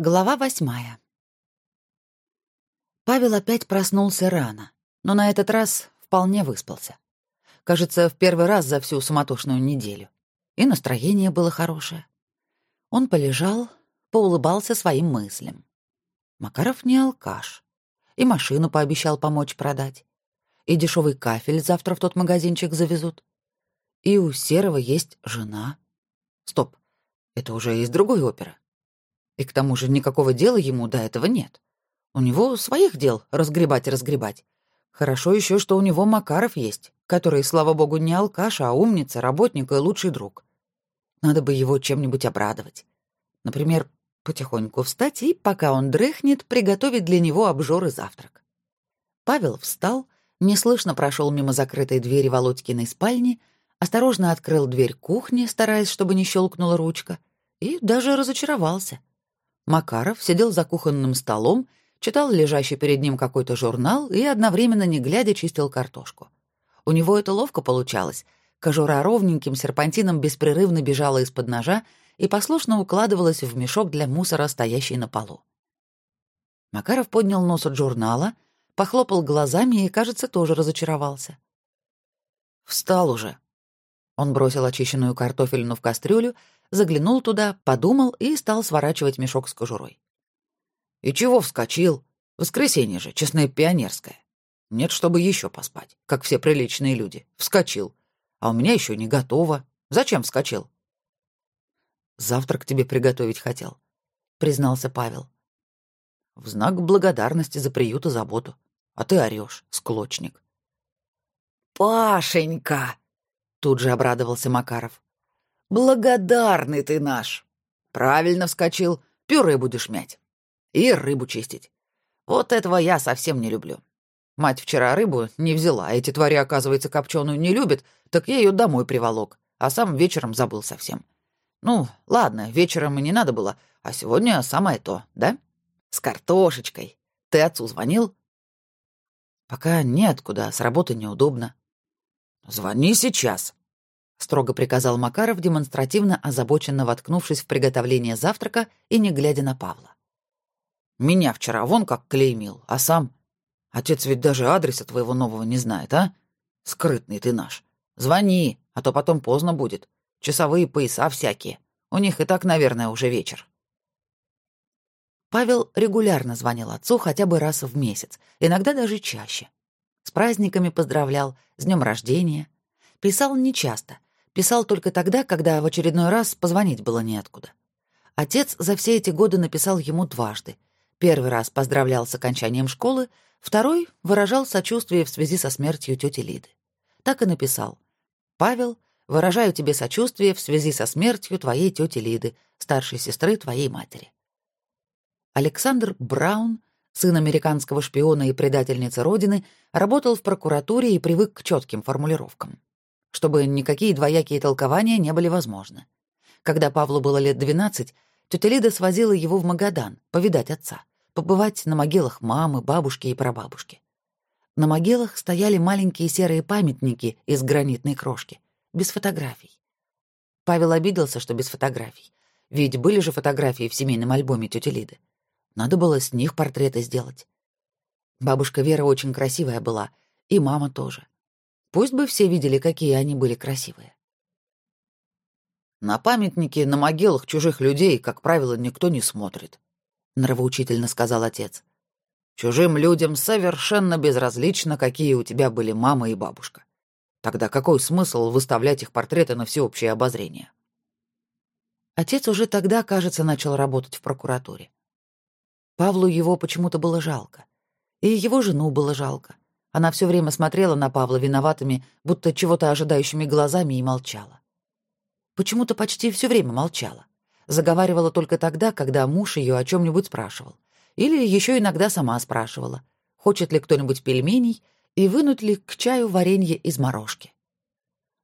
Глава восьмая. Павел опять проснулся рано, но на этот раз вполне выспался. Кажется, в первый раз за всю суматошную неделю. И настроение было хорошее. Он полежал, поулыбался своим мыслям. Макаров не алкаш. И машину пообещал помочь продать. И дешевый кафель завтра в тот магазинчик завезут. И у Серого есть жена. Стоп, это уже из другой оперы. И к тому же никакого дела ему до этого нет. У него своих дел разгребать и разгребать. Хорошо еще, что у него Макаров есть, который, слава богу, не алкаш, а умница, работник и лучший друг. Надо бы его чем-нибудь обрадовать. Например, потихоньку встать и, пока он дрыхнет, приготовить для него обжор и завтрак. Павел встал, неслышно прошел мимо закрытой двери Володькиной спальни, осторожно открыл дверь кухни, стараясь, чтобы не щелкнула ручка, и даже разочаровался. Макаров сидел за кухонным столом, читал лежащий перед ним какой-то журнал и одновременно, не глядя, чистил картошку. У него это ловко получалось. Кожура ровненьким серпантином беспрерывно бежала из-под ножа и послушно укладывалась в мешок для мусора, стоящий на полу. Макаров поднял нос от журнала, похлопал глазами и, кажется, тоже разочаровался. «Встал уже». Он бросил очищенную картофельну в кастрюлю, заглянул туда, подумал и стал сворачивать мешок с кожурой. «И чего вскочил? Воскресенье же, честное пионерское. Нет, чтобы еще поспать, как все приличные люди. Вскочил. А у меня еще не готово. Зачем вскочил?» «Завтрак тебе приготовить хотел», — признался Павел. «В знак благодарности за приют и заботу. А ты орешь, склочник». «Пашенька!» — тут же обрадовался Макаров. Благодарный ты наш. Правильно вскочил, пюре будешь мять. И рыбу чистить. Вот этого я совсем не люблю. Мать вчера рыбу не взяла, эти твари, оказывается, копченую не любят, так я ее домой приволок, а сам вечером забыл совсем. Ну, ладно, вечером и не надо было, а сегодня самое то, да? С картошечкой. Ты отцу звонил? Пока неоткуда, с работы неудобно. Звони сейчас, — строго приказал Макаров, демонстративно озабоченно воткнувшись в приготовление завтрака и не глядя на Павла. «Меня вчера вон как клеймил, а сам... Отец ведь даже адреса твоего нового не знает, а? Скрытный ты наш. Звони, а то потом поздно будет. Часовые пояса всякие. У них и так, наверное, уже вечер». Павел регулярно звонил отцу хотя бы раз в месяц, иногда даже чаще. С праздниками поздравлял, с днем рождения. Писал нечасто, Писал только тогда, когда в очередной раз позвонить было неоткуда. Отец за все эти годы написал ему дважды. Первый раз поздравлял с окончанием школы, второй выражал сочувствие в связи со смертью тети Лиды. Так и написал. «Павел, выражаю тебе сочувствие в связи со смертью твоей тети Лиды, старшей сестры твоей матери». Александр Браун, сын американского шпиона и предательницы Родины, работал в прокуратуре и привык к четким формулировкам чтобы никакие двоякие толкования не были возможны. Когда Павлу было лет 12, тетя Лида свозила его в Магадан повидать отца, побывать на могилах мамы, бабушки и прабабушки. На могилах стояли маленькие серые памятники из гранитной крошки, без фотографий. Павел обиделся, что без фотографий. Ведь были же фотографии в семейном альбоме тети Лиды. Надо было с них портреты сделать. Бабушка Вера очень красивая была, и мама тоже. Пусть бы все видели, какие они были красивые. «На памятники на могилах чужих людей, как правило, никто не смотрит», — нравоучительно сказал отец. «Чужим людям совершенно безразлично, какие у тебя были мама и бабушка. Тогда какой смысл выставлять их портреты на всеобщее обозрение?» Отец уже тогда, кажется, начал работать в прокуратуре. Павлу его почему-то было жалко. И его жену было жалко. Она все время смотрела на Павла виноватыми, будто чего-то ожидающими глазами и молчала. Почему-то почти все время молчала. Заговаривала только тогда, когда муж ее о чем-нибудь спрашивал. Или еще иногда сама спрашивала, хочет ли кто-нибудь пельменей и вынуть ли к чаю варенье из морожки.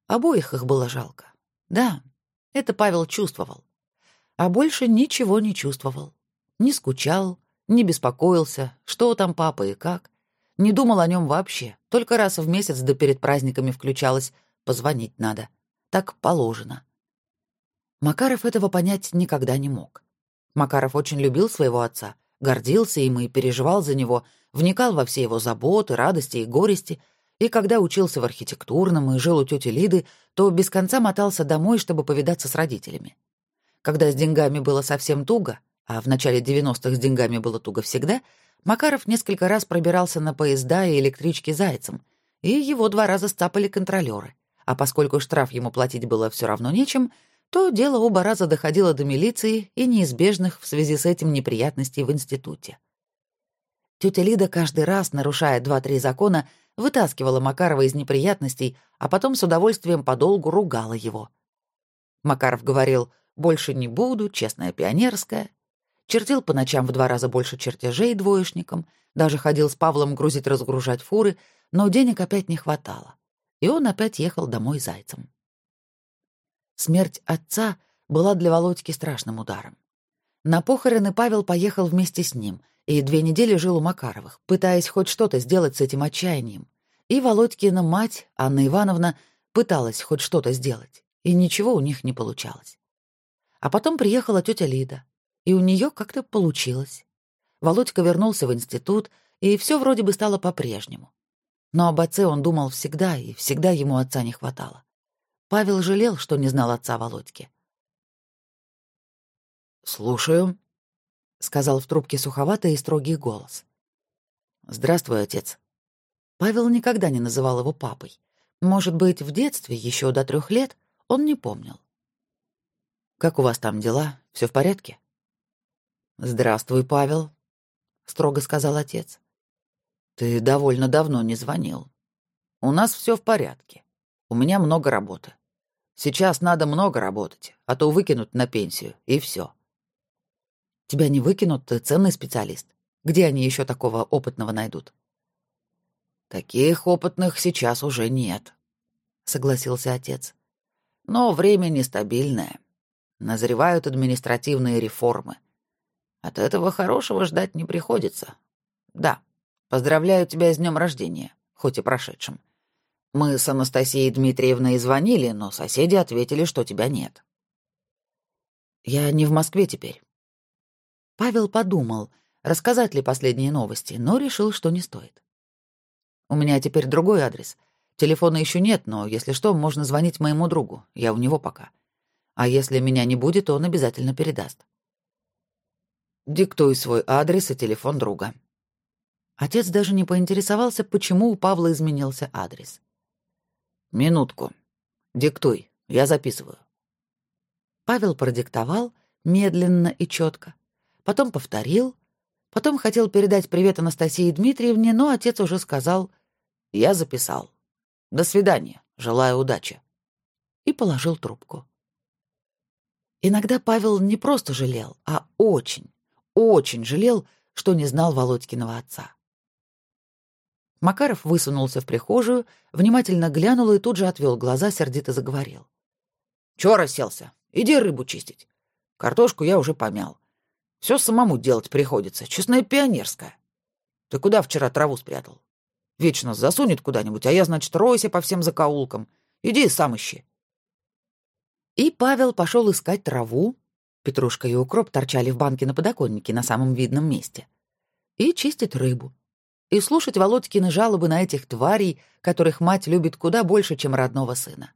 Обоих их было жалко. Да, это Павел чувствовал. А больше ничего не чувствовал. Не скучал, не беспокоился, что там папа и как. Не думал о нем вообще. Только раз в месяц да перед праздниками включалась. Позвонить надо. Так положено. Макаров этого понять никогда не мог. Макаров очень любил своего отца, гордился им и переживал за него, вникал во все его заботы, радости и горести, и когда учился в архитектурном и жил у тети Лиды, то без конца мотался домой, чтобы повидаться с родителями. Когда с деньгами было совсем туго, а в начале 90-х с деньгами было туго всегда, Макаров несколько раз пробирался на поезда и электрички зайцем, и его два раза стапали контролеры. А поскольку штраф ему платить было все равно нечем, то дело оба раза доходило до милиции и неизбежных в связи с этим неприятностей в институте. Тетя Лида каждый раз, нарушая два-три закона, вытаскивала Макарова из неприятностей, а потом с удовольствием подолгу ругала его. Макаров говорил «больше не буду, честная пионерская», чертил по ночам в два раза больше чертежей двоечникам, даже ходил с Павлом грузить-разгружать фуры, но денег опять не хватало, и он опять ехал домой зайцем. Смерть отца была для Володьки страшным ударом. На похороны Павел поехал вместе с ним и две недели жил у Макаровых, пытаясь хоть что-то сделать с этим отчаянием. И Володькина мать, Анна Ивановна, пыталась хоть что-то сделать, и ничего у них не получалось. А потом приехала тетя Лида, и у нее как-то получилось. Володька вернулся в институт, и все вроде бы стало по-прежнему. Но об отце он думал всегда, и всегда ему отца не хватало. Павел жалел, что не знал отца Володьки. «Слушаю», — сказал в трубке суховатый и строгий голос. «Здравствуй, отец». Павел никогда не называл его папой. Может быть, в детстве, еще до трех лет, он не помнил. «Как у вас там дела? Все в порядке?» «Здравствуй, Павел», — строго сказал отец. «Ты довольно давно не звонил. У нас все в порядке. У меня много работы. Сейчас надо много работать, а то выкинут на пенсию, и все. Тебя не выкинут, ты ценный специалист. Где они еще такого опытного найдут? Таких опытных сейчас уже нет, согласился отец. Но время нестабильное. Назревают административные реформы. От этого хорошего ждать не приходится. Да, поздравляю тебя с днем рождения, хоть и прошедшим. Мы с Анастасией Дмитриевной звонили, но соседи ответили, что тебя нет. Я не в Москве теперь. Павел подумал, рассказать ли последние новости, но решил, что не стоит. У меня теперь другой адрес. Телефона еще нет, но если что, можно звонить моему другу. Я у него пока. А если меня не будет, он обязательно передаст. Диктуй свой адрес и телефон друга. Отец даже не поинтересовался, почему у Павла изменился адрес. «Минутку. Диктуй, я записываю». Павел продиктовал медленно и четко, потом повторил, потом хотел передать привет Анастасии Дмитриевне, но отец уже сказал «Я записал. До свидания. Желаю удачи». И положил трубку. Иногда Павел не просто жалел, а очень, очень жалел, что не знал Володькиного отца. Макаров высунулся в прихожую, внимательно глянул и тут же отвел глаза, сердито заговорил. «Чё расселся? Иди рыбу чистить. Картошку я уже помял. Все самому делать приходится, честная пионерская. Ты куда вчера траву спрятал? Вечно засунет куда-нибудь, а я, значит, ройся по всем закоулкам. Иди сам ищи». И Павел пошел искать траву. Петрушка и укроп торчали в банке на подоконнике на самом видном месте. И чистить рыбу и слушать Володькины жалобы на этих тварей, которых мать любит куда больше, чем родного сына.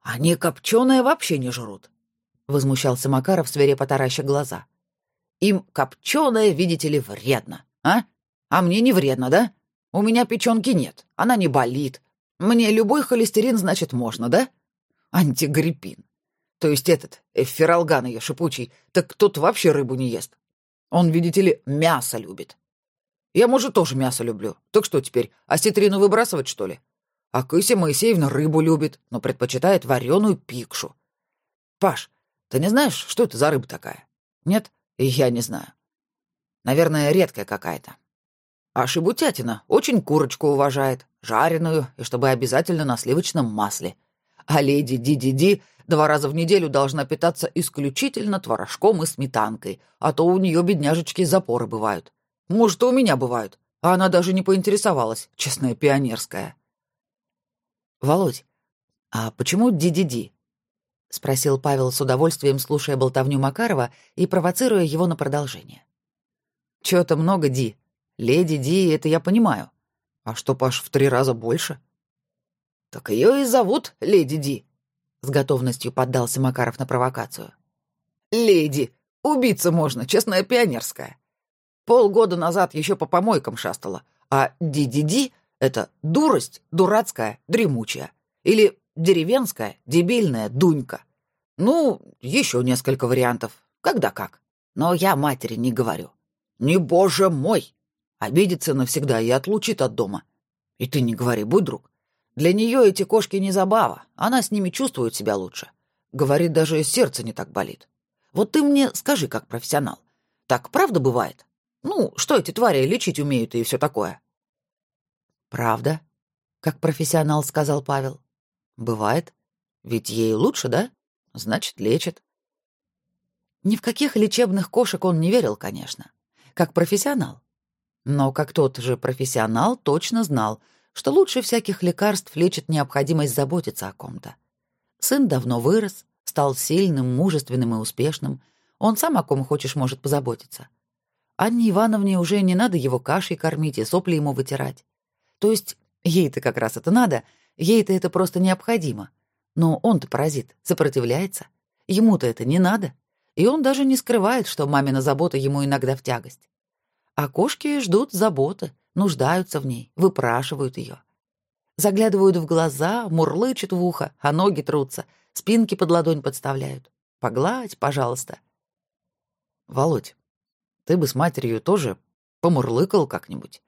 «Они копченое вообще не жрут», — возмущался Макаров, свирепо тараща глаза. «Им копченое, видите ли, вредно, а? А мне не вредно, да? У меня печенки нет, она не болит. Мне любой холестерин, значит, можно, да? Антигриппин. То есть этот, эфиралган ее шипучий, так тот вообще рыбу не ест. Он, видите ли, мясо любит. Я, может, тоже мясо люблю. Так что теперь, осетрину выбрасывать, что ли? А Кыся Моисеевна рыбу любит, но предпочитает вареную пикшу. Паш, ты не знаешь, что это за рыба такая? Нет? Я не знаю. Наверное, редкая какая-то. А шибутятина очень курочку уважает, жареную, и чтобы обязательно на сливочном масле. А леди Ди-Ди-Ди два раза в неделю должна питаться исключительно творожком и сметанкой, а то у нее бедняжечки запоры бывают. Может, и у меня бывают. А она даже не поинтересовалась, честная пионерская. Володь, а почему Ди-Ди-Ди? спросил Павел с удовольствием, слушая болтовню Макарова и провоцируя его на продолжение. Чё-то много Ди. Леди Ди, это я понимаю. А что, Паш, в три раза больше? Так ее и зовут Леди Ди. С готовностью поддался Макаров на провокацию. Леди, убиться можно, честная пионерская. Полгода назад еще по помойкам шастала, а Ди-Ди-Ди — это дурость, дурацкая, дремучая. Или деревенская, дебильная Дунька. Ну, еще несколько вариантов, когда как. Но я матери не говорю. Не боже мой! Обидится навсегда и отлучит от дома. И ты не говори, будь друг. Для нее эти кошки не забава, она с ними чувствует себя лучше. Говорит, даже сердце не так болит. Вот ты мне скажи, как профессионал. Так правда бывает? Ну, что эти твари лечить умеют и все такое? Правда, как профессионал сказал Павел. Бывает. Ведь ей лучше, да? Значит, лечит. Ни в каких лечебных кошек он не верил, конечно. Как профессионал. Но как тот же профессионал точно знал, что лучше всяких лекарств лечит необходимость заботиться о ком-то. Сын давно вырос, стал сильным, мужественным и успешным. Он сам о ком хочешь может позаботиться. Анне Ивановне уже не надо его кашей кормить и сопли ему вытирать. То есть ей-то как раз это надо, ей-то это просто необходимо. Но он-то паразит, сопротивляется. Ему-то это не надо. И он даже не скрывает, что мамина забота ему иногда в тягость. А кошки ждут заботы, нуждаются в ней, выпрашивают ее. Заглядывают в глаза, мурлычут в ухо, а ноги трутся, спинки под ладонь подставляют. Погладь, пожалуйста. Володь, ты бы с матерью тоже помурлыкал как-нибудь,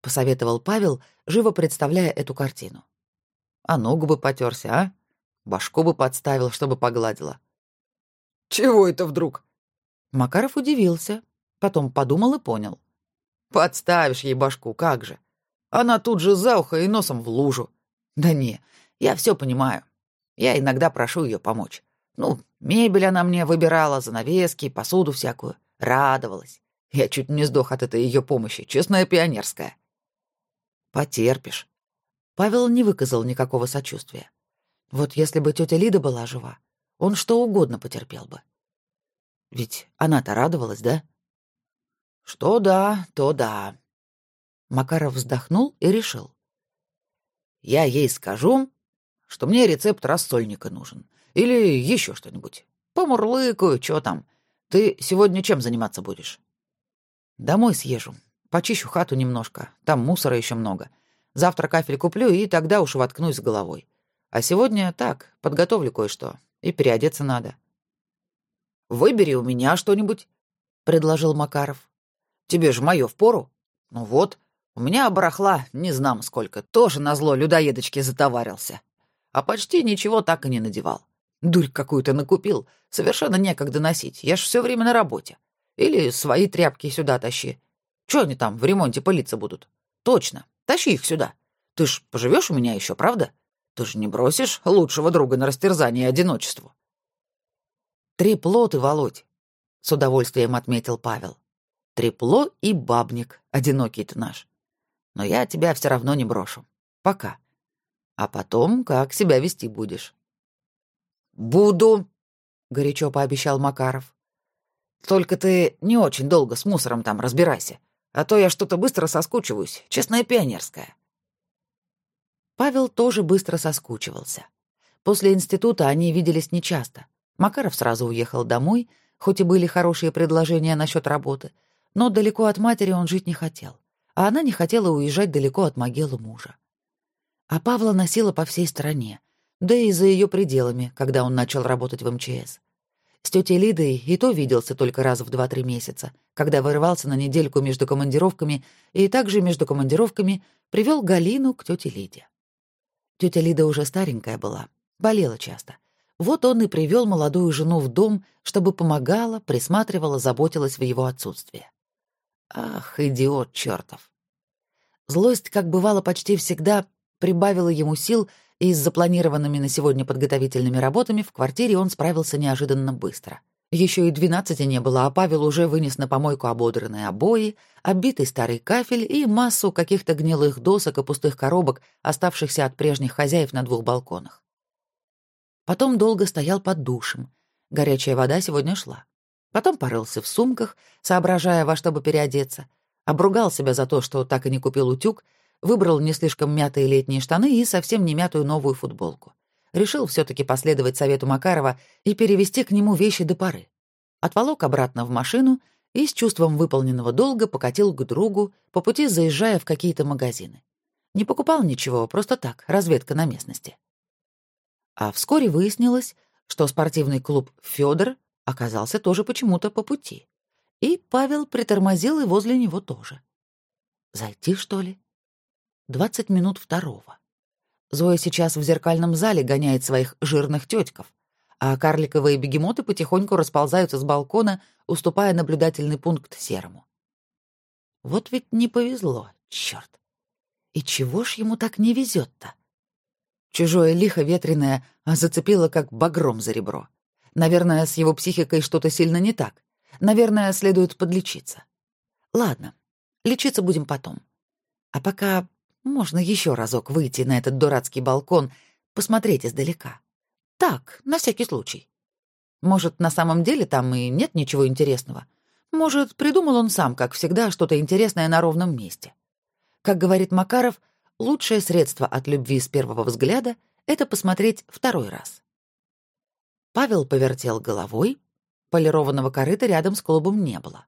посоветовал Павел, живо представляя эту картину. А ногу бы потерся, а? Башку бы подставил, чтобы погладила. Чего это вдруг? Макаров удивился, потом подумал и понял. Подставишь ей башку, как же? Она тут же за ухо и носом в лужу. Да не, я все понимаю. Я иногда прошу ее помочь. Ну, мебель она мне выбирала, занавески, посуду всякую. Радовалась. Я чуть не сдох от этой ее помощи, честная пионерская. Потерпишь. Павел не выказал никакого сочувствия. Вот если бы тетя Лида была жива, он что угодно потерпел бы. Ведь она-то радовалась, да? Что да, то да. Макаров вздохнул и решил. Я ей скажу, что мне рецепт рассольника нужен. Или еще что-нибудь. Помурлыкаю, что там. Ты сегодня чем заниматься будешь? Домой съезжу. Почищу хату немножко. Там мусора еще много. Завтра кафель куплю, и тогда уж воткнусь с головой. А сегодня так, подготовлю кое-что. И переодеться надо. «Выбери у меня что-нибудь», — предложил Макаров. «Тебе же мое впору. Ну вот, у меня барахла не знам сколько, тоже назло людоедочки затоварился. А почти ничего так и не надевал. Дурь какую-то накупил, совершенно некогда носить, я ж все время на работе. Или свои тряпки сюда тащи. Че они там в ремонте пылиться будут? Точно, тащи их сюда. Ты ж поживешь у меня еще, правда?» Ты же не бросишь лучшего друга на растерзание одиночеству. Трепло ты, Володь, — с удовольствием отметил Павел. Трепло и бабник, одинокий ты наш. Но я тебя все равно не брошу. Пока. А потом как себя вести будешь? Буду, — горячо пообещал Макаров. Только ты не очень долго с мусором там разбирайся, а то я что-то быстро соскучиваюсь, честная пионерская. Павел тоже быстро соскучивался. После института они виделись нечасто. Макаров сразу уехал домой, хоть и были хорошие предложения насчет работы, но далеко от матери он жить не хотел, а она не хотела уезжать далеко от могилы мужа. А Павла носила по всей стране, да и за ее пределами, когда он начал работать в МЧС. С тетей Лидой и то виделся только раз в два-три месяца, когда вырывался на недельку между командировками и также между командировками привел Галину к тете Лиде. Тетя Лида уже старенькая была, болела часто. Вот он и привел молодую жену в дом, чтобы помогала, присматривала, заботилась в его отсутствие. Ах, идиот чертов! Злость, как бывало почти всегда, прибавила ему сил, и с запланированными на сегодня подготовительными работами в квартире он справился неожиданно быстро — еще и двенадцати не было, а Павел уже вынес на помойку ободранные обои, оббитый старый кафель и массу каких-то гнилых досок и пустых коробок, оставшихся от прежних хозяев на двух балконах. Потом долго стоял под душем. Горячая вода сегодня шла. Потом порылся в сумках, соображая, во что бы переодеться. Обругал себя за то, что так и не купил утюг, выбрал не слишком мятые летние штаны и совсем не мятую новую футболку. Решил все таки последовать совету Макарова и перевести к нему вещи до поры. Отволок обратно в машину и с чувством выполненного долга покатил к другу, по пути заезжая в какие-то магазины. Не покупал ничего, просто так, разведка на местности. А вскоре выяснилось, что спортивный клуб «Фёдор» оказался тоже почему-то по пути. И Павел притормозил и возле него тоже. Зайти, что ли? Двадцать минут второго. Зоя сейчас в зеркальном зале гоняет своих жирных тётков, а карликовые бегемоты потихоньку расползаются с балкона, уступая наблюдательный пункт серому. Вот ведь не повезло, чёрт. И чего ж ему так не везет-то? Чужое лихо ветреное зацепило как багром за ребро. Наверное, с его психикой что-то сильно не так. Наверное, следует подлечиться. Ладно, лечиться будем потом. А пока можно еще разок выйти на этот дурацкий балкон, посмотреть издалека. Так, на всякий случай. Может, на самом деле там и нет ничего интересного. Может, придумал он сам, как всегда, что-то интересное на ровном месте. Как говорит Макаров, лучшее средство от любви с первого взгляда — это посмотреть второй раз. Павел повертел головой, полированного корыта рядом с клубом не было.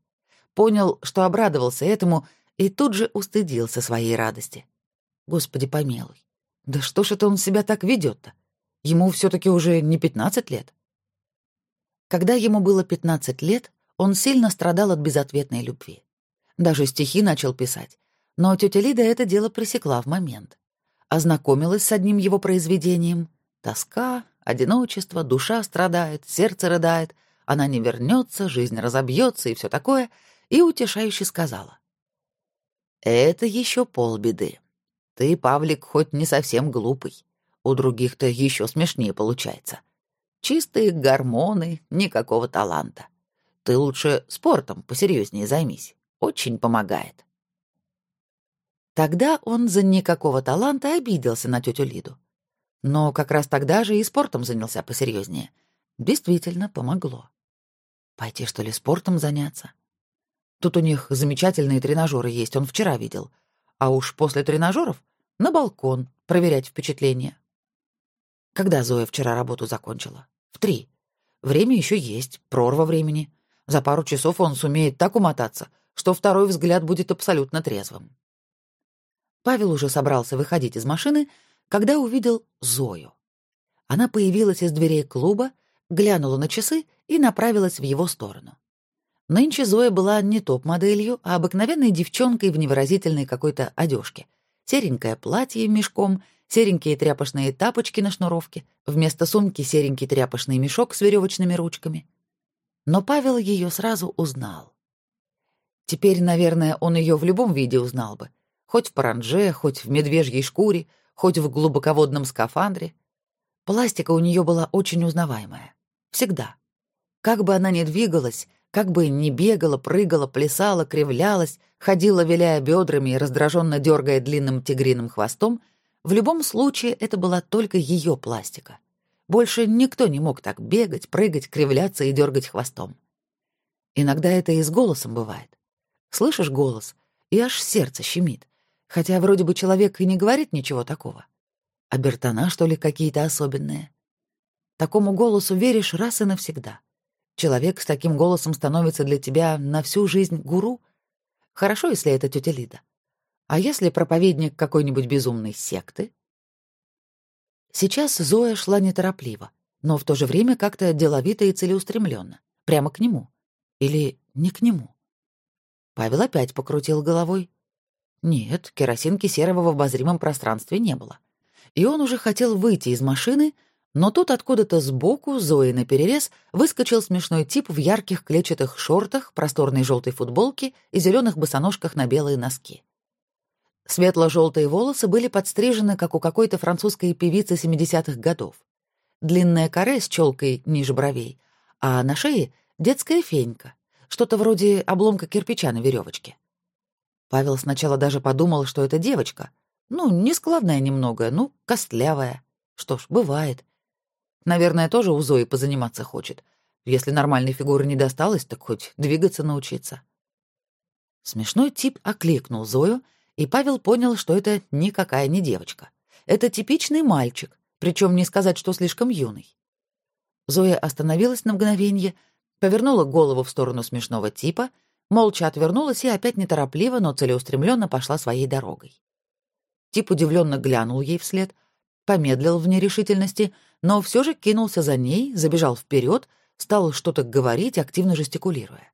Понял, что обрадовался этому, и тут же устыдился своей радости. Господи помилуй, да что ж это он себя так ведет-то? Ему все таки уже не 15 лет. Когда ему было 15 лет, он сильно страдал от безответной любви. Даже стихи начал писать, но тетя Лида это дело пресекла в момент. Ознакомилась с одним его произведением. Тоска, одиночество, душа страдает, сердце рыдает, она не вернется, жизнь разобьется и все такое, и утешающе сказала. «Это еще полбеды. Ты, Павлик, хоть не совсем глупый. У других-то еще смешнее получается. Чистые гормоны, никакого таланта. Ты лучше спортом посерьезнее займись. Очень помогает. Тогда он за никакого таланта обиделся на тетю Лиду. Но как раз тогда же и спортом занялся посерьезнее. Действительно помогло. Пойти, что ли, спортом заняться? Тут у них замечательные тренажеры есть, он вчера видел. А уж после тренажеров на балкон проверять впечатления. Когда Зоя вчера работу закончила? В три. Время еще есть, прорва времени. За пару часов он сумеет так умотаться, что второй взгляд будет абсолютно трезвым. Павел уже собрался выходить из машины, когда увидел Зою. Она появилась из дверей клуба, глянула на часы и направилась в его сторону. Нынче Зоя была не топ-моделью, а обыкновенной девчонкой в невыразительной какой-то одежке. Серенькое платье мешком, серенькие тряпочные тапочки на шнуровке, вместо сумки серенький тряпочный мешок с веревочными ручками. Но Павел ее сразу узнал. Теперь, наверное, он ее в любом виде узнал бы, Хоть в паранже, хоть в медвежьей шкуре, хоть в глубоководном скафандре. Пластика у нее была очень узнаваемая. Всегда. Как бы она ни двигалась, как бы ни бегала, прыгала, плясала, кривлялась, ходила, виляя бедрами и раздраженно дергая длинным тигриным хвостом, в любом случае это была только ее пластика. Больше никто не мог так бегать, прыгать, кривляться и дергать хвостом. Иногда это и с голосом бывает. Слышишь голос, и аж сердце щемит, Хотя вроде бы человек и не говорит ничего такого. А Бертона, что ли, какие-то особенные? Такому голосу веришь раз и навсегда. Человек с таким голосом становится для тебя на всю жизнь гуру. Хорошо, если это тетя Лида. А если проповедник какой-нибудь безумной секты? Сейчас Зоя шла неторопливо, но в то же время как-то деловито и целеустремленно, прямо к нему. Или не к нему. Павел опять покрутил головой. Нет, керосинки серого в обозримом пространстве не было. И он уже хотел выйти из машины, но тут откуда-то сбоку, Зои наперерез, выскочил смешной тип в ярких клетчатых шортах, просторной желтой футболке и зеленых босоножках на белые носки. Светло-желтые волосы были подстрижены, как у какой-то французской певицы 70-х годов. Длинная коре с челкой ниже бровей, а на шее — детская фенька, что-то вроде обломка кирпича на веревочке. Павел сначала даже подумал, что это девочка. Ну, нескладная немного, ну, костлявая. Что ж, бывает. Наверное, тоже у Зои позаниматься хочет. Если нормальной фигуры не досталось, так хоть двигаться научиться. Смешной тип окликнул Зою, и Павел понял, что это никакая не девочка. Это типичный мальчик, причем не сказать, что слишком юный. Зоя остановилась на мгновение, повернула голову в сторону смешного типа, молча отвернулась и опять неторопливо, но целеустремленно пошла своей дорогой. Тип удивленно глянул ей вслед, помедлил в нерешительности, но все же кинулся за ней, забежал вперед, стал что-то говорить, активно жестикулируя.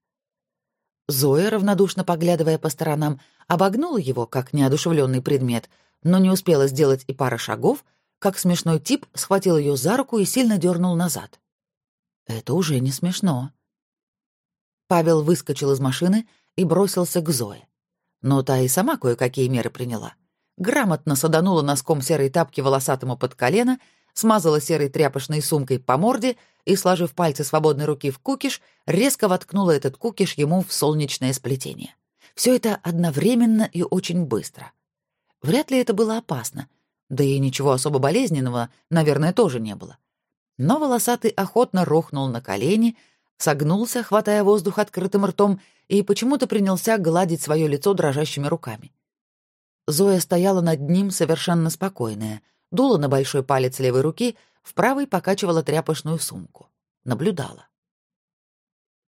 Зоя, равнодушно поглядывая по сторонам, обогнула его, как неодушевленный предмет, но не успела сделать и пара шагов, как смешной тип схватил ее за руку и сильно дернул назад. Это уже не смешно. Павел выскочил из машины и бросился к Зое. Но та и сама кое-какие меры приняла. Грамотно саданула носком серой тапки волосатому под колено, смазала серой тряпочной сумкой по морде и, сложив пальцы свободной руки в кукиш, резко воткнула этот кукиш ему в солнечное сплетение. Все это одновременно и очень быстро. Вряд ли это было опасно — да и ничего особо болезненного, наверное, тоже не было. Но волосатый охотно рухнул на колени, согнулся, хватая воздух открытым ртом, и почему-то принялся гладить свое лицо дрожащими руками. Зоя стояла над ним совершенно спокойная, дула на большой палец левой руки, в правой покачивала тряпочную сумку. Наблюдала.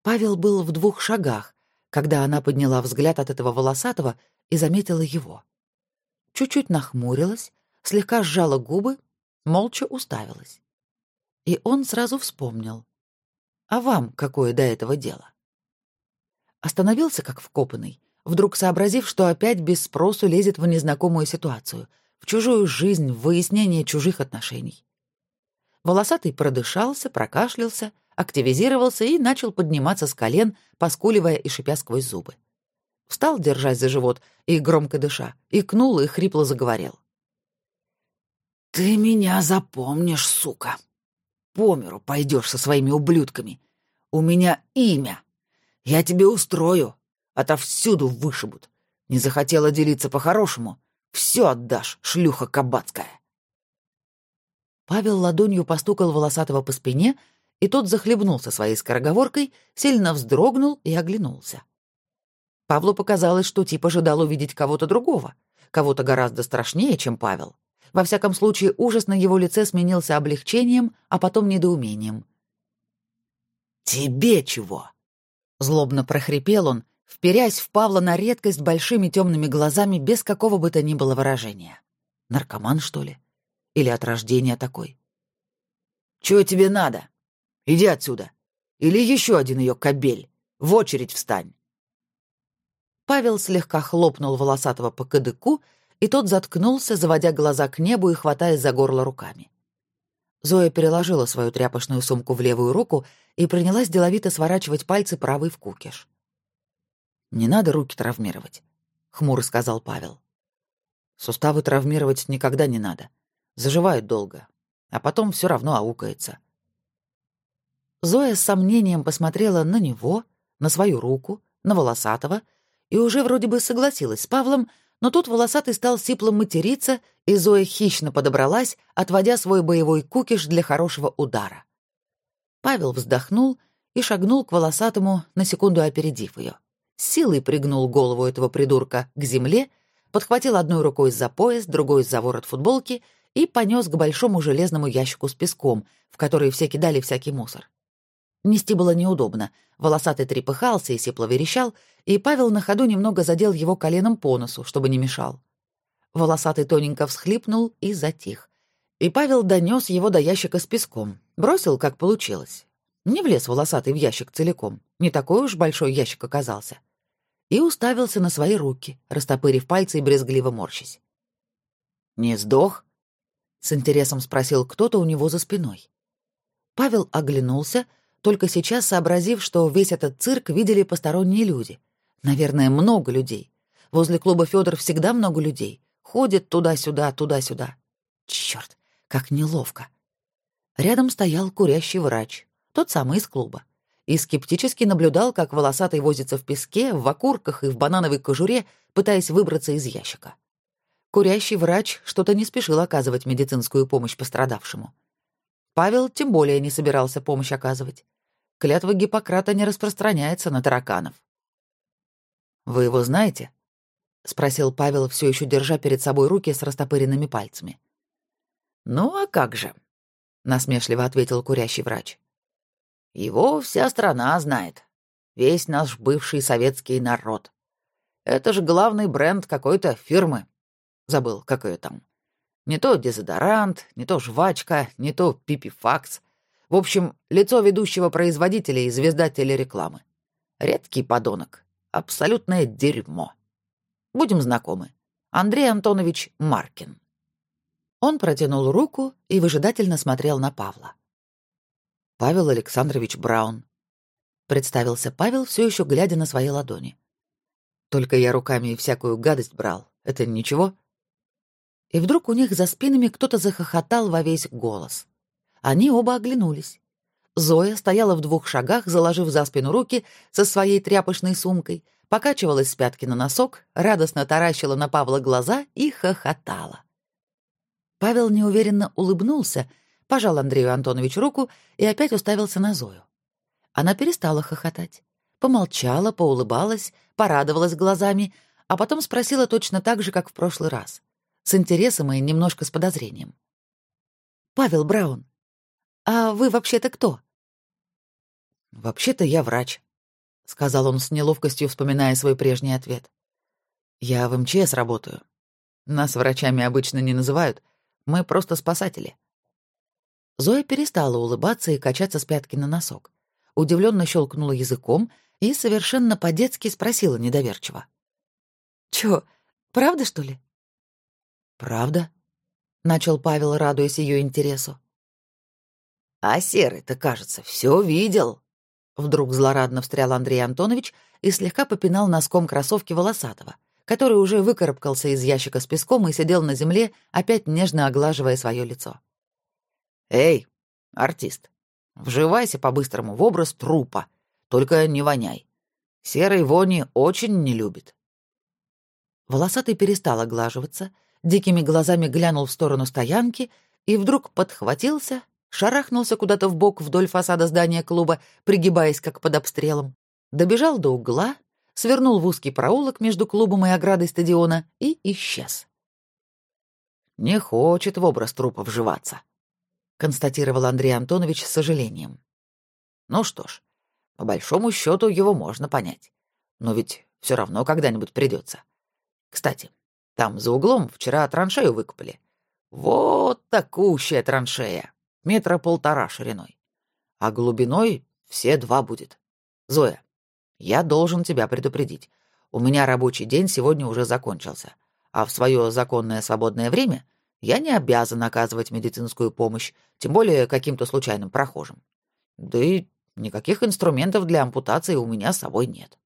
Павел был в двух шагах, когда она подняла взгляд от этого волосатого и заметила его. Чуть-чуть нахмурилась, слегка сжала губы, молча уставилась. И он сразу вспомнил. «А вам какое до этого дело?» Остановился как вкопанный, вдруг сообразив, что опять без спросу лезет в незнакомую ситуацию, в чужую жизнь, в выяснение чужих отношений. Волосатый продышался, прокашлялся, активизировался и начал подниматься с колен, поскуливая и шипя сквозь зубы. Встал, держась за живот, и громко дыша, икнул и хрипло заговорил. «Ты меня запомнишь, сука. По миру пойдешь со своими ублюдками. У меня имя. Я тебе устрою. Отовсюду вышибут. Не захотела делиться по-хорошему. Все отдашь, шлюха кабацкая». Павел ладонью постукал волосатого по спине, и тот захлебнулся своей скороговоркой, сильно вздрогнул и оглянулся. Павлу показалось, что тип ожидал увидеть кого-то другого, кого-то гораздо страшнее, чем Павел. Во всяком случае, ужас на его лице сменился облегчением, а потом недоумением. «Тебе чего?» — злобно прохрипел он, вперясь в Павла на редкость большими темными глазами без какого бы то ни было выражения. «Наркоман, что ли? Или от рождения такой?» «Чего тебе надо? Иди отсюда. Или еще один ее кобель. В очередь встань». Павел слегка хлопнул волосатого по кадыку и тот заткнулся, заводя глаза к небу и хватаясь за горло руками. Зоя переложила свою тряпочную сумку в левую руку и принялась деловито сворачивать пальцы правой в кукиш. «Не надо руки травмировать», — хмуро сказал Павел. «Суставы травмировать никогда не надо. Заживают долго, а потом все равно аукается». Зоя с сомнением посмотрела на него, на свою руку, на волосатого и уже вроде бы согласилась с Павлом, но тут волосатый стал сиплом материться, и Зоя хищно подобралась, отводя свой боевой кукиш для хорошего удара. Павел вздохнул и шагнул к волосатому, на секунду опередив ее. силой пригнул голову этого придурка к земле, подхватил одной рукой за пояс, другой за ворот футболки и понес к большому железному ящику с песком, в который все кидали всякий мусор. Нести было неудобно. Волосатый трепыхался и сипло верещал, и Павел на ходу немного задел его коленом по носу, чтобы не мешал. Волосатый тоненько всхлипнул и затих. И Павел донес его до ящика с песком. Бросил, как получилось. Не влез волосатый в ящик целиком. Не такой уж большой ящик оказался. И уставился на свои руки, растопырив пальцы и брезгливо морщись. «Не сдох?» — с интересом спросил кто-то у него за спиной. Павел оглянулся — только сейчас сообразив, что весь этот цирк видели посторонние люди. Наверное, много людей. Возле клуба Федор всегда много людей. Ходит туда-сюда, туда-сюда. Черт, как неловко. Рядом стоял курящий врач, тот самый из клуба, и скептически наблюдал, как волосатый возится в песке, в окурках и в банановой кожуре, пытаясь выбраться из ящика. Курящий врач что-то не спешил оказывать медицинскую помощь пострадавшему. Павел тем более не собирался помощь оказывать. Клятва Гиппократа не распространяется на тараканов. «Вы его знаете?» — спросил Павел, все еще держа перед собой руки с растопыренными пальцами. «Ну а как же?» — насмешливо ответил курящий врач. «Его вся страна знает. Весь наш бывший советский народ. Это же главный бренд какой-то фирмы. Забыл, как ее там. Не то дезодорант, не то жвачка, не то пипифакс. В общем, лицо ведущего производителя и звезда телерекламы. Редкий подонок. Абсолютное дерьмо. Будем знакомы. Андрей Антонович Маркин. Он протянул руку и выжидательно смотрел на Павла. «Павел Александрович Браун», — представился Павел, все еще глядя на свои ладони. «Только я руками всякую гадость брал. Это ничего?» И вдруг у них за спинами кто-то захохотал во весь голос. Они оба оглянулись. Зоя стояла в двух шагах, заложив за спину руки со своей тряпочной сумкой, покачивалась с пятки на носок, радостно таращила на Павла глаза и хохотала. Павел неуверенно улыбнулся, пожал Андрею Антоновичу руку и опять уставился на Зою. Она перестала хохотать, помолчала, поулыбалась, порадовалась глазами, а потом спросила точно так же, как в прошлый раз, с интересом и немножко с подозрением. «Павел Браун, а вы вообще-то кто?» «Вообще-то я врач», — сказал он с неловкостью, вспоминая свой прежний ответ. «Я в МЧС работаю. Нас врачами обычно не называют, мы просто спасатели». Зоя перестала улыбаться и качаться с пятки на носок. Удивленно щелкнула языком и совершенно по-детски спросила недоверчиво. «Чё, правда, что ли?» «Правда?» — начал Павел, радуясь ее интересу. «А Серый-то, кажется, все видел», Вдруг злорадно встрял Андрей Антонович и слегка попинал носком кроссовки Волосатого, который уже выкарабкался из ящика с песком и сидел на земле, опять нежно оглаживая свое лицо. «Эй, артист, вживайся по-быстрому в образ трупа, только не воняй. Серый вони очень не любит». Волосатый перестал оглаживаться, дикими глазами глянул в сторону стоянки и вдруг подхватился, шарахнулся куда-то в бок вдоль фасада здания клуба, пригибаясь как под обстрелом, добежал до угла, свернул в узкий проулок между клубом и оградой стадиона и исчез. «Не хочет в образ трупа вживаться», — констатировал Андрей Антонович с сожалением. «Ну что ж, по большому счету его можно понять. Но ведь все равно когда-нибудь придется. Кстати, там за углом вчера траншею выкопали. Вот такущая траншея метра полтора шириной. А глубиной все два будет. Зоя, я должен тебя предупредить. У меня рабочий день сегодня уже закончился, а в свое законное свободное время я не обязан оказывать медицинскую помощь, тем более каким-то случайным прохожим. Да и никаких инструментов для ампутации у меня с собой нет.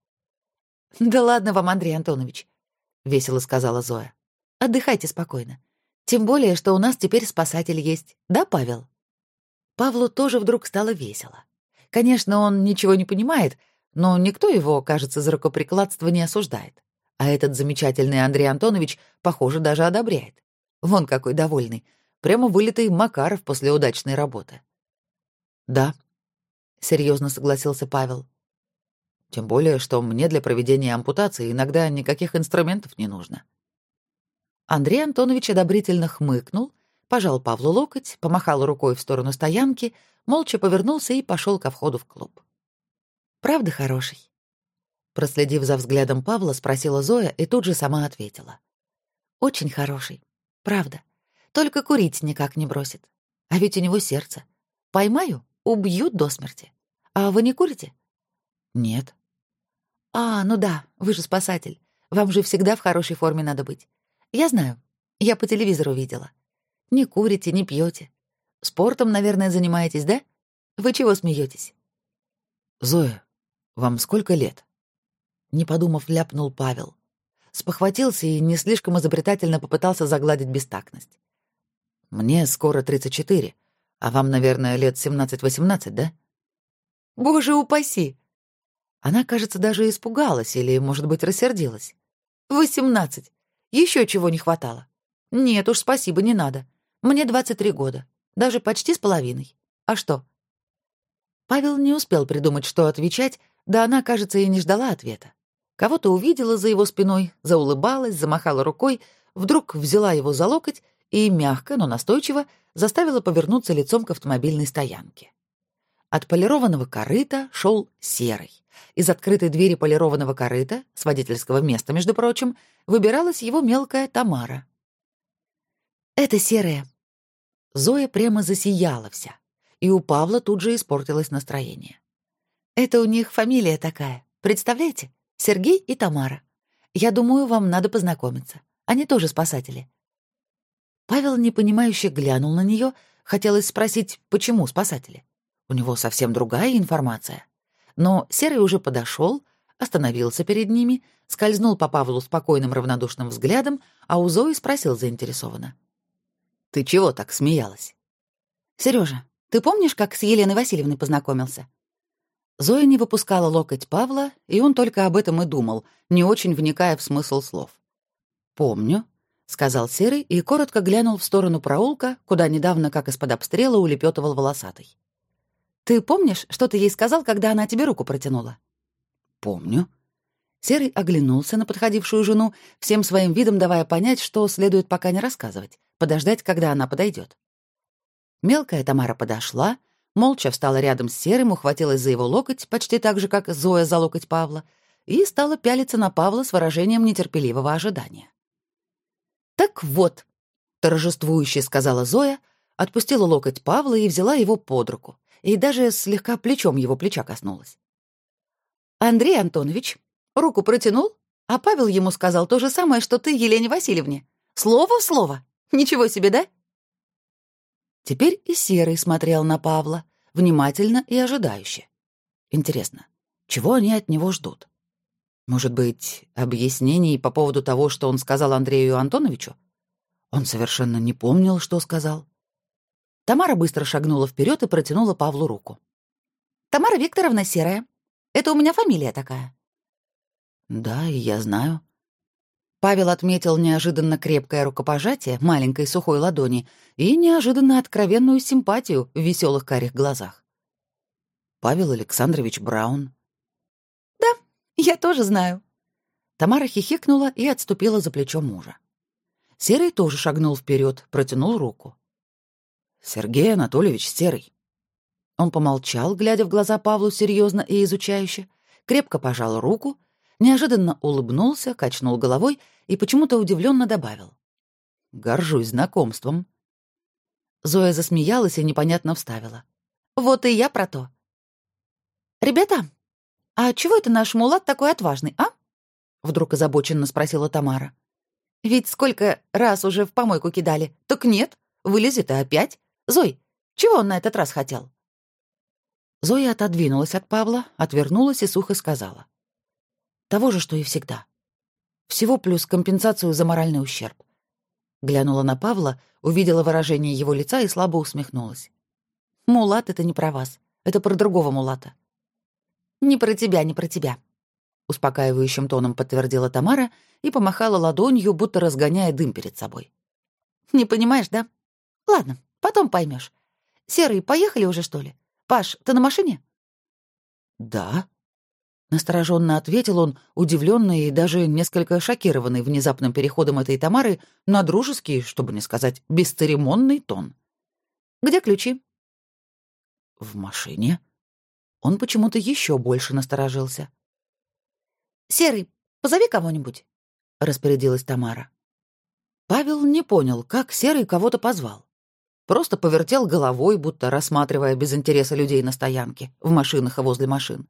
«Да ладно вам, Андрей Антонович», — весело сказала Зоя. «Отдыхайте спокойно. Тем более, что у нас теперь спасатель есть. Да, Павел?» Павлу тоже вдруг стало весело. Конечно, он ничего не понимает, но никто его, кажется, за рукоприкладство не осуждает. А этот замечательный Андрей Антонович, похоже, даже одобряет. Вон какой довольный. Прямо вылитый Макаров после удачной работы. «Да», — серьезно согласился Павел. «Тем более, что мне для проведения ампутации иногда никаких инструментов не нужно». Андрей Антонович одобрительно хмыкнул пожал Павлу локоть, помахал рукой в сторону стоянки, молча повернулся и пошел ко входу в клуб. «Правда хороший?» Проследив за взглядом Павла, спросила Зоя и тут же сама ответила. «Очень хороший. Правда. Только курить никак не бросит. А ведь у него сердце. Поймаю — убьют до смерти. А вы не курите?» «Нет». «А, ну да, вы же спасатель. Вам же всегда в хорошей форме надо быть. Я знаю. Я по телевизору видела. Не курите, не пьете. Спортом, наверное, занимаетесь, да? Вы чего смеетесь? Зоя, вам сколько лет? Не подумав, ляпнул Павел. Спохватился и не слишком изобретательно попытался загладить бестактность. Мне скоро 34, а вам, наверное, лет 17-18, да? Боже упаси! Она, кажется, даже испугалась или, может быть, рассердилась. «Восемнадцать! Еще чего не хватало. Нет уж, спасибо, не надо. Мне 23 года. Даже почти с половиной. А что? Павел не успел придумать, что отвечать, да она, кажется, и не ждала ответа. Кого-то увидела за его спиной, заулыбалась, замахала рукой, вдруг взяла его за локоть и мягко, но настойчиво заставила повернуться лицом к автомобильной стоянке. От полированного корыта шел серый. Из открытой двери полированного корыта, с водительского места, между прочим, выбиралась его мелкая Тамара. «Это серая». Зоя прямо засияла вся, и у Павла тут же испортилось настроение. «Это у них фамилия такая, представляете? Сергей и Тамара. Я думаю, вам надо познакомиться. Они тоже спасатели». Павел непонимающе глянул на нее, хотелось спросить, почему спасатели. У него совсем другая информация. Но Серый уже подошел, остановился перед ними, скользнул по Павлу спокойным равнодушным взглядом, а у Зои спросил заинтересованно. «Ты чего так смеялась?» Сережа, ты помнишь, как с Еленой Васильевной познакомился?» Зоя не выпускала локоть Павла, и он только об этом и думал, не очень вникая в смысл слов. «Помню», — сказал Серый и коротко глянул в сторону проулка, куда недавно, как из-под обстрела, улепетывал волосатый. Ты помнишь, что ты ей сказал, когда она тебе руку протянула? Помню. Серый оглянулся на подходившую жену, всем своим видом давая понять, что следует пока не рассказывать, подождать, когда она подойдет. Мелкая Тамара подошла, молча встала рядом с Серым, ухватилась за его локоть, почти так же, как Зоя за локоть Павла, и стала пялиться на Павла с выражением нетерпеливого ожидания. «Так вот», — торжествующе сказала Зоя, отпустила локоть Павла и взяла его под руку, и даже слегка плечом его плеча коснулась. «Андрей Антонович руку протянул, а Павел ему сказал то же самое, что ты Елене Васильевне. Слово в слово. Ничего себе, да?» Теперь и Серый смотрел на Павла, внимательно и ожидающе. Интересно, чего они от него ждут? Может быть, объяснений по поводу того, что он сказал Андрею Антоновичу? Он совершенно не помнил, что сказал. Тамара быстро шагнула вперед и протянула Павлу руку. «Тамара Викторовна Серая. Это у меня фамилия такая». «Да, и я знаю». Павел отметил неожиданно крепкое рукопожатие маленькой сухой ладони и неожиданно откровенную симпатию в веселых карих глазах. «Павел Александрович Браун». «Да, я тоже знаю». Тамара хихикнула и отступила за плечо мужа. Серый тоже шагнул вперед, протянул руку. Сергей Анатольевич Серый. Он помолчал, глядя в глаза Павлу серьезно и изучающе, крепко пожал руку, неожиданно улыбнулся, качнул головой и почему-то удивленно добавил. «Горжусь знакомством». Зоя засмеялась и непонятно вставила. «Вот и я про то». «Ребята, а чего это наш мулат такой отважный, а?» Вдруг озабоченно спросила Тамара. «Ведь сколько раз уже в помойку кидали, так нет, вылезет и опять. «Зой, чего он на этот раз хотел?» Зоя отодвинулась от Павла, отвернулась и сухо сказала. «Того же, что и всегда. Всего плюс компенсацию за моральный ущерб». Глянула на Павла, увидела выражение его лица и слабо усмехнулась. «Мулат — это не про вас. Это про другого мулата». «Не про тебя, не про тебя», — успокаивающим тоном подтвердила Тамара и помахала ладонью, будто разгоняя дым перед собой. «Не понимаешь, да? Ладно, Потом поймешь. Серый, поехали уже, что ли? Паш, ты на машине? Да. Настороженно ответил он, удивленный и даже несколько шокированный внезапным переходом этой Тамары на дружеский, чтобы не сказать, бесцеремонный тон. Где ключи? В машине. Он почему-то еще больше насторожился. Серый, позови кого-нибудь, распорядилась Тамара. Павел не понял, как Серый кого-то позвал. Просто повертел головой, будто рассматривая без интереса людей на стоянке, в машинах и возле машин.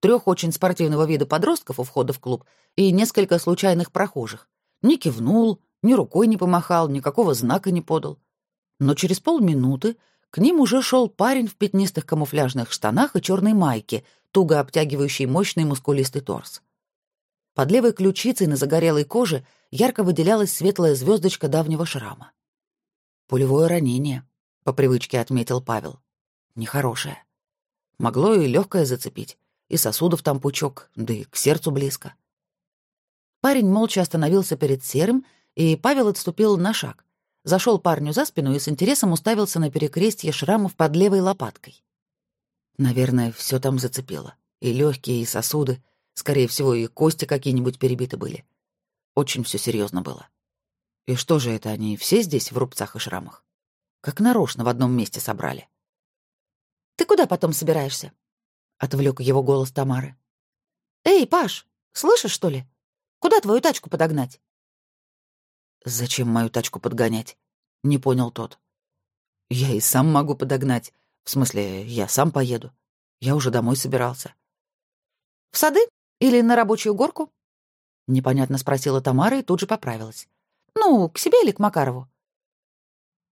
Трех очень спортивного вида подростков у входа в клуб и несколько случайных прохожих. Ни кивнул, ни рукой не помахал, никакого знака не подал. Но через полминуты к ним уже шел парень в пятнистых камуфляжных штанах и черной майке, туго обтягивающий мощный мускулистый торс. Под левой ключицей на загорелой коже ярко выделялась светлая звездочка давнего шрама. Пулевое ранение, по привычке отметил Павел. Нехорошее. Могло и легкое зацепить, и сосудов там пучок, да и к сердцу близко. Парень молча остановился перед серым, и Павел отступил на шаг. зашел парню за спину и с интересом уставился на перекрестье шрамов под левой лопаткой. Наверное, все там зацепило. И легкие, и сосуды. Скорее всего, и кости какие-нибудь перебиты были. Очень все серьезно было. И что же это они все здесь в рубцах и шрамах? Как нарочно в одном месте собрали. «Ты куда потом собираешься?» — отвлек его голос Тамары. «Эй, Паш, слышишь, что ли? Куда твою тачку подогнать?» «Зачем мою тачку подгонять?» — не понял тот. «Я и сам могу подогнать. В смысле, я сам поеду. Я уже домой собирался». «В сады или на рабочую горку?» — непонятно спросила Тамара и тут же поправилась. «Ну, к себе или к Макарову?»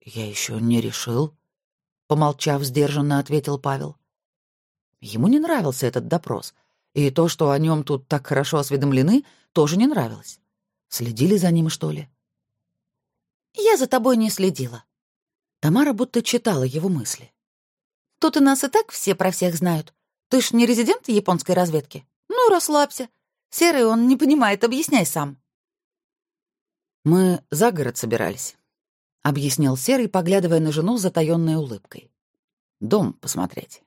«Я еще не решил», — помолчав, сдержанно ответил Павел. Ему не нравился этот допрос, и то, что о нем тут так хорошо осведомлены, тоже не нравилось. Следили за ним, что ли? «Я за тобой не следила». Тамара будто читала его мысли. «Тут и нас и так все про всех знают. Ты ж не резидент японской разведки? Ну, расслабься. Серый он не понимает, объясняй сам». «Мы за город собирались», — объяснил Серый, поглядывая на жену с затаённой улыбкой. «Дом посмотреть.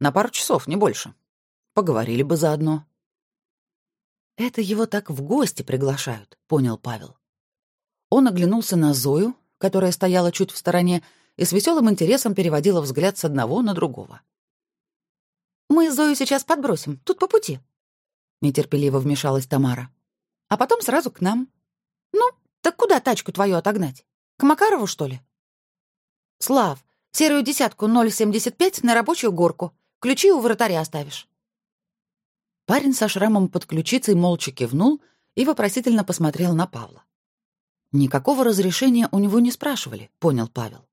На пару часов, не больше. Поговорили бы заодно». «Это его так в гости приглашают», — понял Павел. Он оглянулся на Зою, которая стояла чуть в стороне, и с веселым интересом переводила взгляд с одного на другого. «Мы Зою сейчас подбросим, тут по пути», — нетерпеливо вмешалась Тамара. «А потом сразу к нам. Ну, так куда тачку твою отогнать? К Макарову, что ли?» «Слав, серую десятку 0,75 на рабочую горку. Ключи у вратаря оставишь». Парень со шрамом под ключицей молча кивнул и вопросительно посмотрел на Павла. Никакого разрешения у него не спрашивали, понял Павел.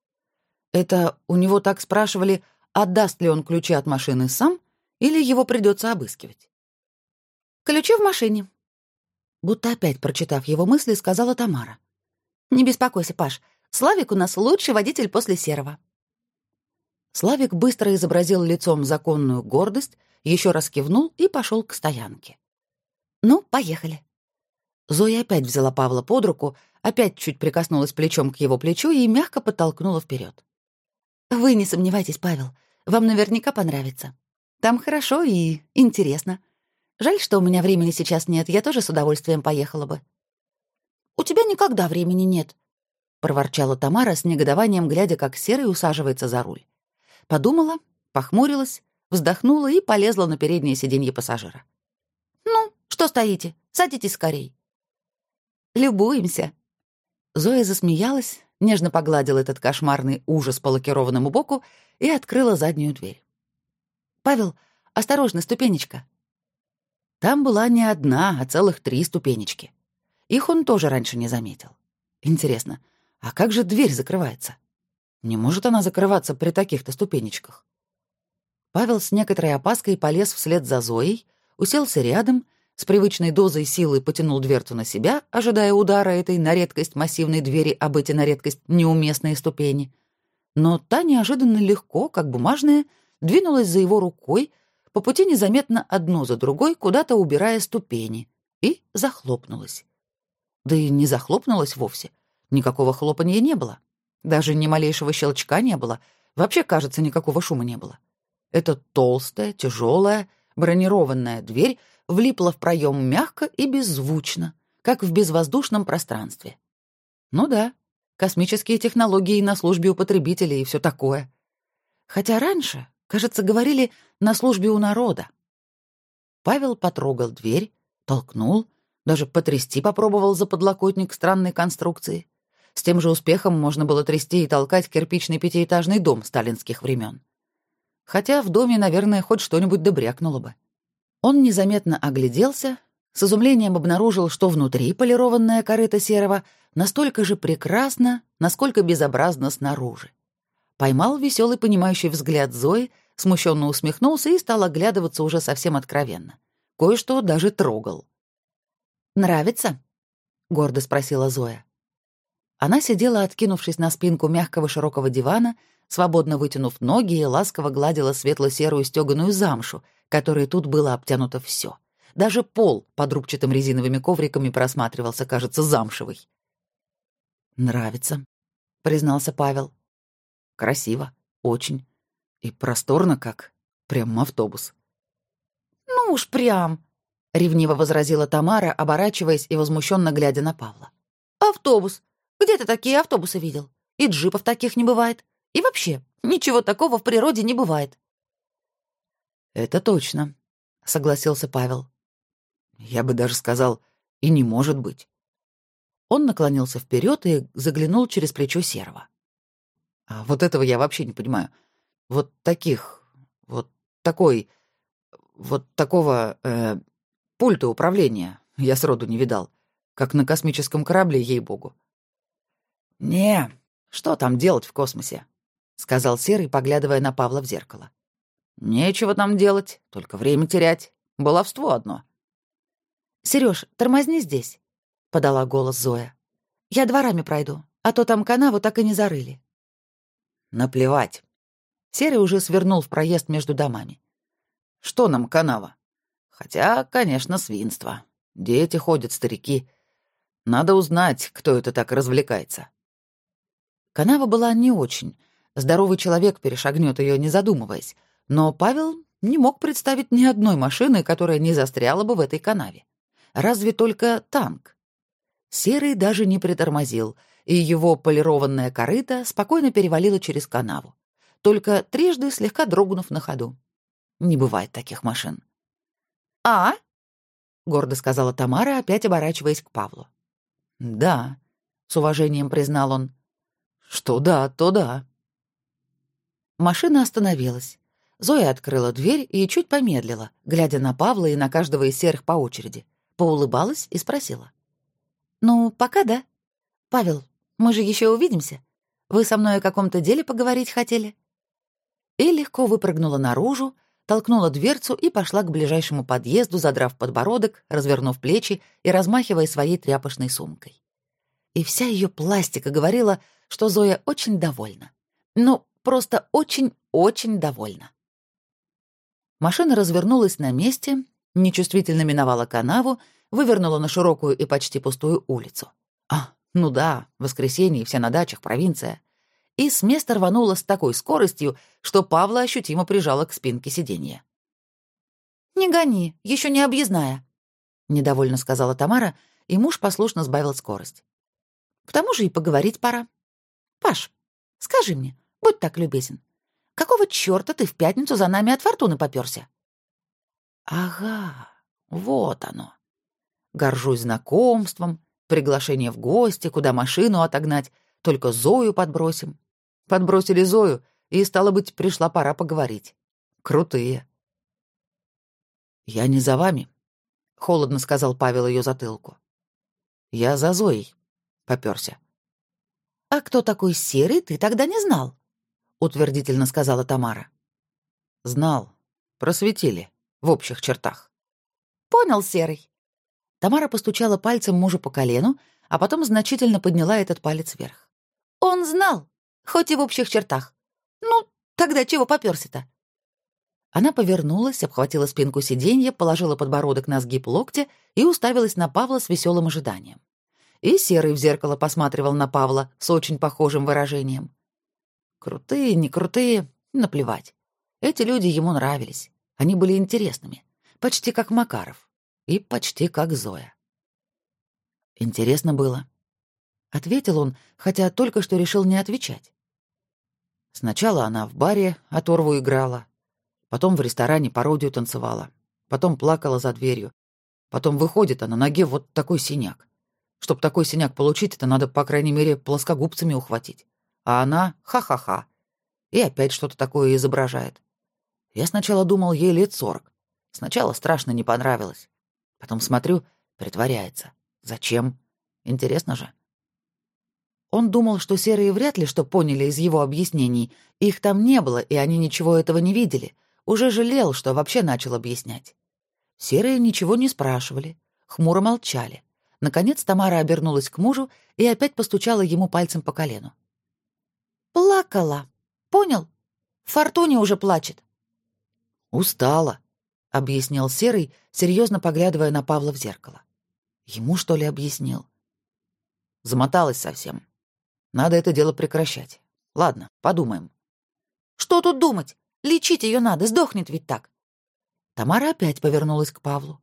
Это у него так спрашивали, отдаст ли он ключи от машины сам или его придется обыскивать. «Ключи в машине», будто опять прочитав его мысли, сказала Тамара. «Не беспокойся, Паш, Славик у нас лучший водитель после Серого». Славик быстро изобразил лицом законную гордость, еще раз кивнул и пошел к стоянке. «Ну, поехали». Зоя опять взяла Павла под руку, опять чуть прикоснулась плечом к его плечу и мягко подтолкнула вперед. «Вы не сомневайтесь, Павел, вам наверняка понравится. Там хорошо и интересно. Жаль, что у меня времени сейчас нет, я тоже с удовольствием поехала бы». «У тебя никогда времени нет», — проворчала Тамара с негодованием, глядя, как Серый усаживается за руль. Подумала, похмурилась, вздохнула и полезла на переднее сиденье пассажира. «Ну, что стоите? Садитесь скорей». «Любуемся», Зоя засмеялась, нежно погладила этот кошмарный ужас по лакированному боку и открыла заднюю дверь. «Павел, осторожно, ступенечка». Там была не одна, а целых три ступенечки. Их он тоже раньше не заметил. Интересно, а как же дверь закрывается? Не может она закрываться при таких-то ступенечках. Павел с некоторой опаской полез вслед за Зоей, уселся рядом с привычной дозой силы потянул дверцу на себя, ожидая удара этой на редкость массивной двери об эти на редкость неуместные ступени. Но та неожиданно легко, как бумажная, двинулась за его рукой, по пути незаметно одну за другой, куда-то убирая ступени, и захлопнулась. Да и не захлопнулась вовсе. Никакого хлопанья не было. Даже ни малейшего щелчка не было. Вообще, кажется, никакого шума не было. Это толстая, тяжелая, бронированная дверь влипла в проем мягко и беззвучно, как в безвоздушном пространстве. Ну да, космические технологии на службе у потребителей и все такое. Хотя раньше, кажется, говорили «на службе у народа». Павел потрогал дверь, толкнул, даже потрясти попробовал за подлокотник странной конструкции. С тем же успехом можно было трясти и толкать кирпичный пятиэтажный дом сталинских времен. Хотя в доме, наверное, хоть что-нибудь добрякнуло бы. Он незаметно огляделся, с изумлением обнаружил, что внутри полированная корыта серого настолько же прекрасна, насколько безобразно снаружи. Поймал веселый понимающий взгляд Зои, смущенно усмехнулся и стал оглядываться уже совсем откровенно. Кое-что даже трогал. «Нравится?» — гордо спросила Зоя. Она сидела, откинувшись на спинку мягкого широкого дивана, свободно вытянув ноги и ласково гладила светло-серую стеганую замшу, которой тут было обтянуто все. Даже пол под рубчатым резиновыми ковриками просматривался, кажется, замшевый. «Нравится», признался Павел. Красиво, очень. И просторно как. Прям автобус. Ну уж прям, ревниво возразила Тамара, оборачиваясь и возмущенно глядя на Павла. Автобус. Где ты такие автобусы видел? И джипов таких не бывает. И вообще, ничего такого в природе не бывает. Это точно, согласился Павел. Я бы даже сказал, и не может быть. Он наклонился вперед и заглянул через плечо Серого. А вот этого я вообще не понимаю. Вот таких, вот такой, вот такого э, пульта управления я сроду не видал, как на космическом корабле, ей-богу. «Не, что там делать в космосе?» — сказал Серый, поглядывая на Павла в зеркало. «Нечего там делать, только время терять. Баловство одно». Сереж, тормозни здесь», — подала голос Зоя. «Я дворами пройду, а то там канаву так и не зарыли». «Наплевать». Серый уже свернул в проезд между домами. «Что нам канава? Хотя, конечно, свинство. Дети ходят, старики. Надо узнать, кто это так развлекается». Канава была не очень. Здоровый человек перешагнет ее, не задумываясь. Но Павел не мог представить ни одной машины, которая не застряла бы в этой канаве разве только танк. Серый даже не притормозил, и его полированная корыта спокойно перевалила через канаву, только трижды слегка дрогнув на ходу. Не бывает таких машин. «А?» — гордо сказала Тамара, опять оборачиваясь к Павлу. «Да», — с уважением признал он. «Что да, то да». Машина остановилась. Зоя открыла дверь и чуть помедлила, глядя на Павла и на каждого из серых по очереди поулыбалась и спросила. «Ну, пока да. Павел, мы же еще увидимся. Вы со мной о каком-то деле поговорить хотели?» И легко выпрыгнула наружу, толкнула дверцу и пошла к ближайшему подъезду, задрав подбородок, развернув плечи и размахивая своей тряпочной сумкой. И вся ее пластика говорила, что Зоя очень довольна. Ну, просто очень-очень довольна. Машина развернулась на месте нечувствительно миновала канаву, вывернула на широкую и почти пустую улицу. А, ну да, воскресенье, все на дачах, провинция. И с места рванула с такой скоростью, что Павла ощутимо прижала к спинке сиденья. «Не гони, еще не объездная», — недовольно сказала Тамара, и муж послушно сбавил скорость. «К тому же и поговорить пора. Паш, скажи мне, будь так любезен, какого чёрта ты в пятницу за нами от фортуны попёрся?» Ага, вот оно. Горжусь знакомством, приглашение в гости, куда машину отогнать, только Зою подбросим. Подбросили Зою, и, стало быть, пришла пора поговорить. Крутые. «Я не за вами», — холодно сказал Павел ее затылку. «Я за Зоей», — попёрся. «А кто такой Серый, ты тогда не знал», — утвердительно сказала Тамара. «Знал. Просветили в общих чертах. «Понял, Серый». Тамара постучала пальцем мужу по колену, а потом значительно подняла этот палец вверх. «Он знал, хоть и в общих чертах. Ну, тогда чего попёрся-то?» Она повернулась, обхватила спинку сиденья, положила подбородок на сгиб локтя и уставилась на Павла с веселым ожиданием. И Серый в зеркало посматривал на Павла с очень похожим выражением. Крутые, не крутые, наплевать. Эти люди ему нравились. Они были интересными, почти как Макаров и почти как Зоя. Интересно было. Ответил он, хотя только что решил не отвечать. Сначала она в баре оторву играла, потом в ресторане пародию танцевала, потом плакала за дверью, потом выходит, а на ноге вот такой синяк. Чтоб такой синяк получить, это надо, по крайней мере, плоскогубцами ухватить. А она — ха-ха-ха. И опять что-то такое изображает. Я сначала думал, ей лет сорок. Сначала страшно не понравилось. Потом смотрю, притворяется. Зачем? Интересно же. Он думал, что серые вряд ли что поняли из его объяснений. Их там не было, и они ничего этого не видели. Уже жалел, что вообще начал объяснять. Серые ничего не спрашивали, хмуро молчали. Наконец Тамара обернулась к мужу и опять постучала ему пальцем по колену. «Плакала. Понял? Фортуне уже плачет. «Устала», — объяснил Серый, серьезно поглядывая на Павла в зеркало. Ему, что ли, объяснил? Замоталась совсем. Надо это дело прекращать. Ладно, подумаем. Что тут думать? Лечить ее надо, сдохнет ведь так. Тамара опять повернулась к Павлу.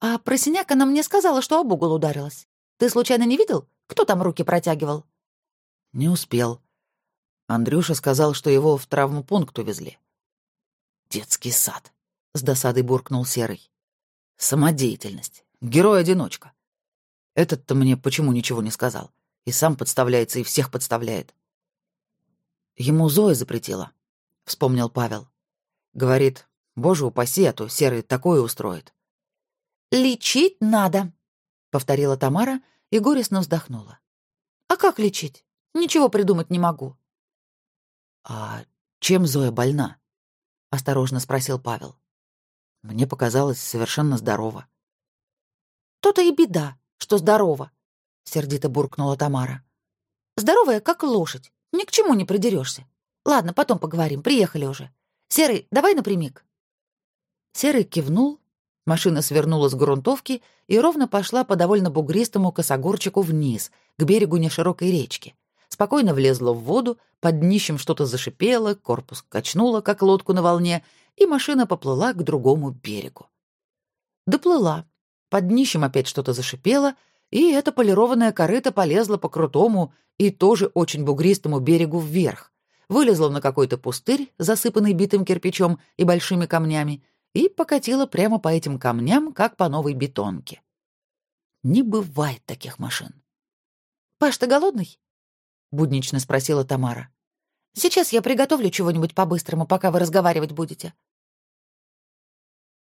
А про синяк она мне сказала, что об угол ударилась. Ты случайно не видел, кто там руки протягивал? Не успел. Андрюша сказал, что его в травмпункт увезли. Детский сад. С досадой буркнул Серый. Самодеятельность. Герой-одиночка. Этот-то мне почему ничего не сказал? И сам подставляется, и всех подставляет. Ему Зоя запретила, — вспомнил Павел. Говорит, боже упаси, а то Серый такое устроит. «Лечить надо», — повторила Тамара и горестно вздохнула. «А как лечить? Ничего придумать не могу». «А чем Зоя больна?» — осторожно спросил Павел. Мне показалось, совершенно здорово. «То-то и беда, что здорово», — сердито буркнула Тамара. «Здоровая, как лошадь, ни к чему не придерешься. Ладно, потом поговорим, приехали уже. Серый, давай напрямик». Серый кивнул, машина свернула с грунтовки и ровно пошла по довольно бугристому косогорчику вниз, к берегу неширокой речки спокойно влезла в воду, под днищем что-то зашипело, корпус качнуло, как лодку на волне, и машина поплыла к другому берегу. Доплыла. Под днищем опять что-то зашипело, и эта полированная корыта полезла по крутому и тоже очень бугристому берегу вверх, вылезла на какой-то пустырь, засыпанный битым кирпичом и большими камнями, и покатила прямо по этим камням, как по новой бетонке. Не бывает таких машин. «Паш, ты голодный?» — буднично спросила Тамара. «Сейчас я приготовлю чего-нибудь по-быстрому, пока вы разговаривать будете.